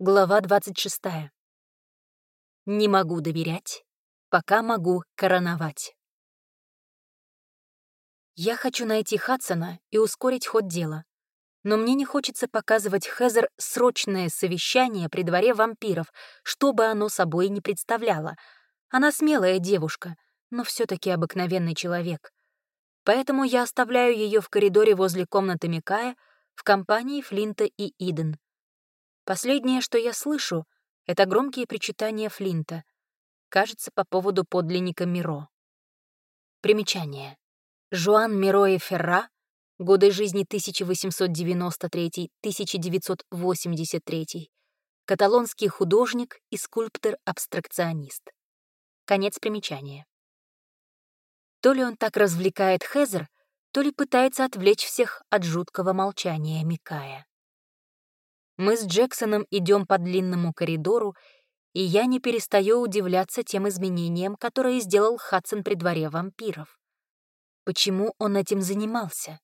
Глава 26. Не могу доверять, пока могу короновать. Я хочу найти Хадсона и ускорить ход дела. Но мне не хочется показывать Хезер срочное совещание при дворе вампиров, что бы оно собой не представляло. Она смелая девушка, но все таки обыкновенный человек. Поэтому я оставляю ее в коридоре возле комнаты Микая в компании Флинта и Иден. Последнее, что я слышу, это громкие причитания Флинта. Кажется, по поводу подлинника Миро. Примечание. Жуан Миро и Ферра, годы жизни 1893-1983, каталонский художник и скульптор-абстракционист. Конец примечания. То ли он так развлекает Хезер, то ли пытается отвлечь всех от жуткого молчания Микая. Мы с Джексоном идем по длинному коридору, и я не перестаю удивляться тем изменениям, которые сделал Хадсон при дворе вампиров. Почему он этим занимался?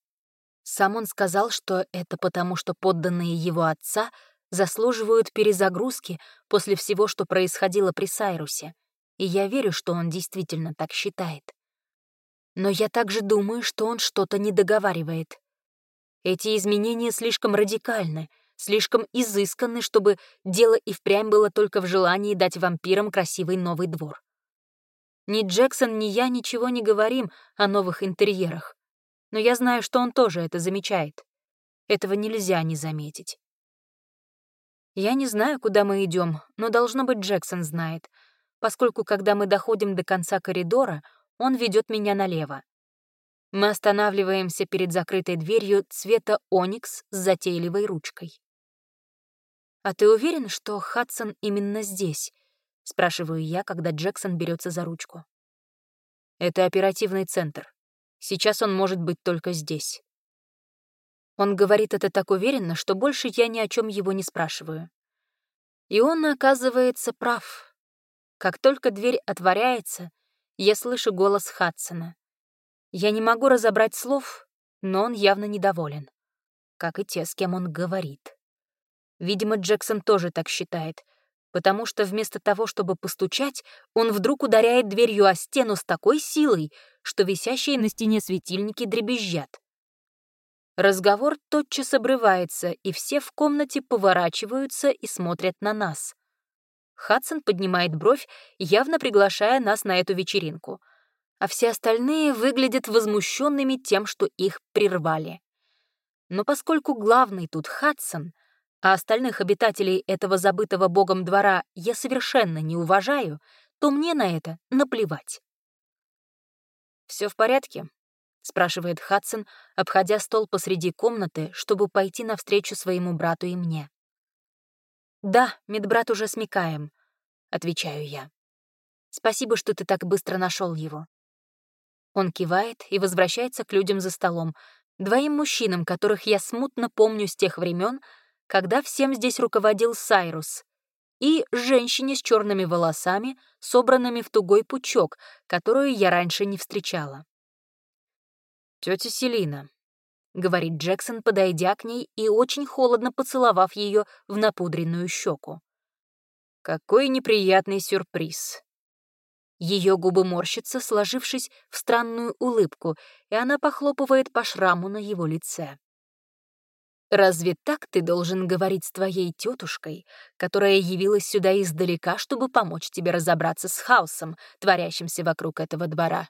Сам он сказал, что это потому, что подданные его отца заслуживают перезагрузки после всего, что происходило при Сайрусе, и я верю, что он действительно так считает. Но я также думаю, что он что-то не договаривает. Эти изменения слишком радикальны — слишком изысканны, чтобы дело и впрямь было только в желании дать вампирам красивый новый двор. Ни Джексон, ни я ничего не говорим о новых интерьерах, но я знаю, что он тоже это замечает. Этого нельзя не заметить. Я не знаю, куда мы идем, но, должно быть, Джексон знает, поскольку, когда мы доходим до конца коридора, он ведет меня налево. Мы останавливаемся перед закрытой дверью цвета оникс с затейливой ручкой. «А ты уверен, что Хадсон именно здесь?» — спрашиваю я, когда Джексон берется за ручку. «Это оперативный центр. Сейчас он может быть только здесь». Он говорит это так уверенно, что больше я ни о чем его не спрашиваю. И он, оказывается, прав. Как только дверь отворяется, я слышу голос Хадсона. Я не могу разобрать слов, но он явно недоволен, как и те, с кем он говорит. Видимо, Джексон тоже так считает, потому что вместо того, чтобы постучать, он вдруг ударяет дверью о стену с такой силой, что висящие на стене светильники дребезжат. Разговор тотчас обрывается, и все в комнате поворачиваются и смотрят на нас. Хадсон поднимает бровь, явно приглашая нас на эту вечеринку, а все остальные выглядят возмущенными тем, что их прервали. Но поскольку главный тут Хадсон — а остальных обитателей этого забытого богом двора я совершенно не уважаю, то мне на это наплевать. Все в порядке?» — спрашивает Хадсон, обходя стол посреди комнаты, чтобы пойти навстречу своему брату и мне. «Да, медбрат уже смекаем», — отвечаю я. «Спасибо, что ты так быстро нашел его». Он кивает и возвращается к людям за столом, двоим мужчинам, которых я смутно помню с тех времен, когда всем здесь руководил Сайрус, и женщине с черными волосами, собранными в тугой пучок, которую я раньше не встречала. «Тетя Селина», — говорит Джексон, подойдя к ней и очень холодно поцеловав ее в напудренную щеку. «Какой неприятный сюрприз!» Ее губы морщатся, сложившись в странную улыбку, и она похлопывает по шраму на его лице. Разве так ты должен говорить с твоей тетушкой, которая явилась сюда издалека, чтобы помочь тебе разобраться с хаосом, творящимся вокруг этого двора?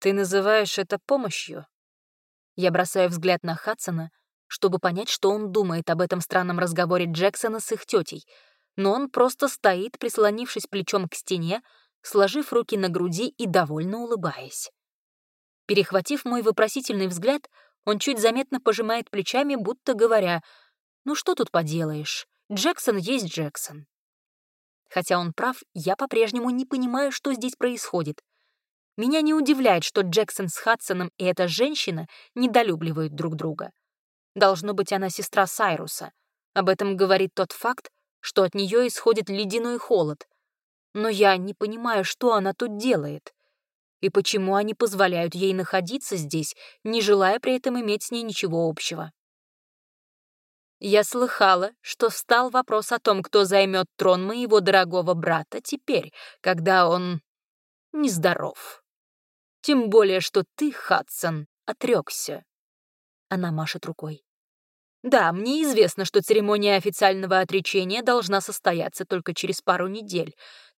Ты называешь это помощью? Я бросаю взгляд на Хадсона, чтобы понять, что он думает об этом странном разговоре Джексона с их тетей, но он просто стоит, прислонившись плечом к стене, сложив руки на груди и довольно улыбаясь. Перехватив мой вопросительный взгляд, он чуть заметно пожимает плечами, будто говоря, «Ну что тут поделаешь? Джексон есть Джексон». Хотя он прав, я по-прежнему не понимаю, что здесь происходит. Меня не удивляет, что Джексон с Хадсоном и эта женщина недолюбливают друг друга. Должно быть, она сестра Сайруса. Об этом говорит тот факт, что от нее исходит ледяной холод. Но я не понимаю, что она тут делает и почему они позволяют ей находиться здесь, не желая при этом иметь с ней ничего общего. Я слыхала, что встал вопрос о том, кто займет трон моего дорогого брата теперь, когда он нездоров. Тем более, что ты, Хадсон, отрекся. Она машет рукой. Да, мне известно, что церемония официального отречения должна состояться только через пару недель,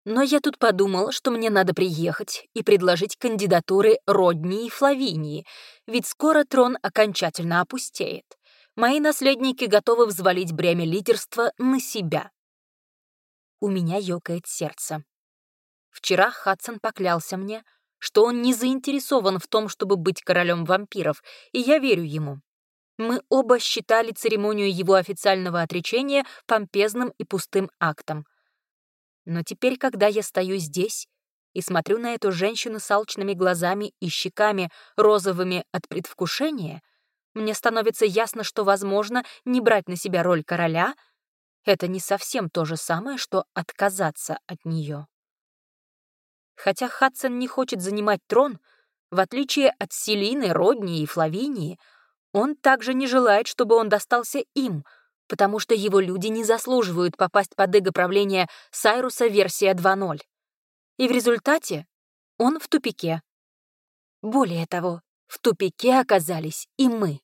но я тут подумала, что мне надо приехать и предложить кандидатуры Родни и Флавинии, ведь скоро трон окончательно опустеет. Мои наследники готовы взвалить бремя лидерства на себя. У меня ёкает сердце. Вчера Хадсон поклялся мне, что он не заинтересован в том, чтобы быть королем вампиров, и я верю ему. Мы оба считали церемонию его официального отречения помпезным и пустым актом. Но теперь, когда я стою здесь и смотрю на эту женщину с алчными глазами и щеками, розовыми от предвкушения — мне становится ясно, что, возможно, не брать на себя роль короля — это не совсем то же самое, что отказаться от нее. Хотя Хадсон не хочет занимать трон, в отличие от Селины, Родни и Флавинии, он также не желает, чтобы он достался им, потому что его люди не заслуживают попасть под иго правления Сайруса версия 2.0. И в результате он в тупике. Более того, в тупике оказались и мы.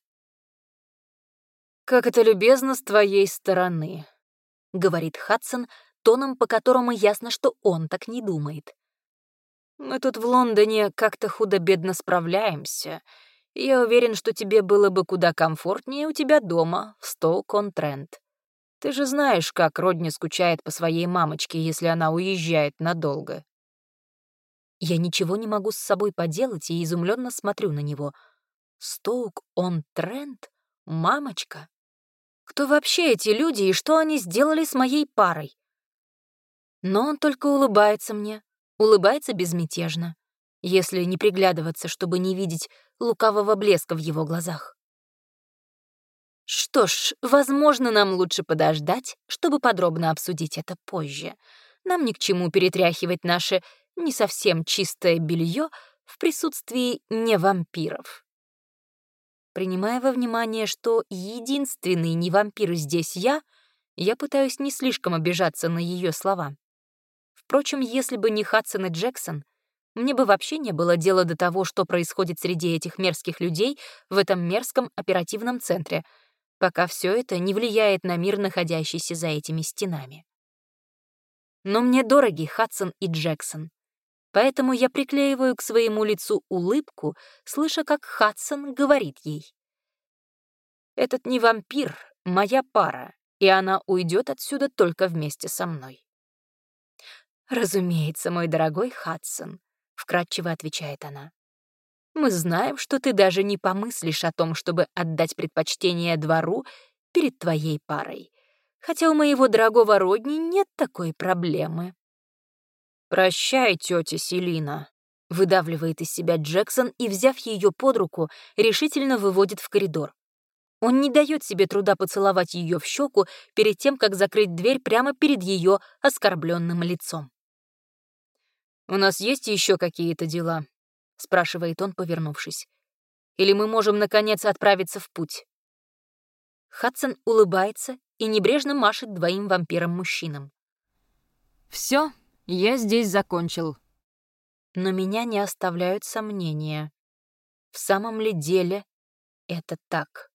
«Как это любезно с твоей стороны», — говорит Хадсон тоном, по которому ясно, что он так не думает. «Мы тут в Лондоне как-то худо-бедно справляемся. Я уверен, что тебе было бы куда комфортнее у тебя дома, в Стоук-он-Трент. Ты же знаешь, как Родни скучает по своей мамочке, если она уезжает надолго». Я ничего не могу с собой поделать и изумленно смотрю на него. Стоук-он-Трент? Мамочка? Кто вообще эти люди и что они сделали с моей парой? Но он только улыбается мне, улыбается безмятежно, если не приглядываться, чтобы не видеть лукавого блеска в его глазах. Что ж, возможно, нам лучше подождать, чтобы подробно обсудить это позже. Нам ни к чему перетряхивать наше не совсем чистое белье в присутствии не вампиров. Принимая во внимание, что единственный не вампир здесь я, я пытаюсь не слишком обижаться на ее слова. Впрочем, если бы не Хадсон и Джексон, мне бы вообще не было дела до того, что происходит среди этих мерзких людей в этом мерзком оперативном центре, пока все это не влияет на мир, находящийся за этими стенами. Но мне дороги Хадсон и Джексон. Поэтому я приклеиваю к своему лицу улыбку, слыша, как Хадсон говорит ей. «Этот не вампир, моя пара, и она уйдет отсюда только вместе со мной». «Разумеется, мой дорогой Хадсон», — вкратчиво отвечает она. «Мы знаем, что ты даже не помыслишь о том, чтобы отдать предпочтение двору перед твоей парой, хотя у моего дорогого родни нет такой проблемы». «Прощай, тетя Селина», — выдавливает из себя Джексон и, взяв ее под руку, решительно выводит в коридор. Он не дает себе труда поцеловать ее в щеку перед тем, как закрыть дверь прямо перед ее оскорбленным лицом. «У нас есть еще какие-то дела?» — спрашивает он, повернувшись. «Или мы можем, наконец, отправиться в путь?» Хадсон улыбается и небрежно машет двоим вампирам-мужчинам. «Все, я здесь закончил. Но меня не оставляют сомнения. В самом ли деле это так?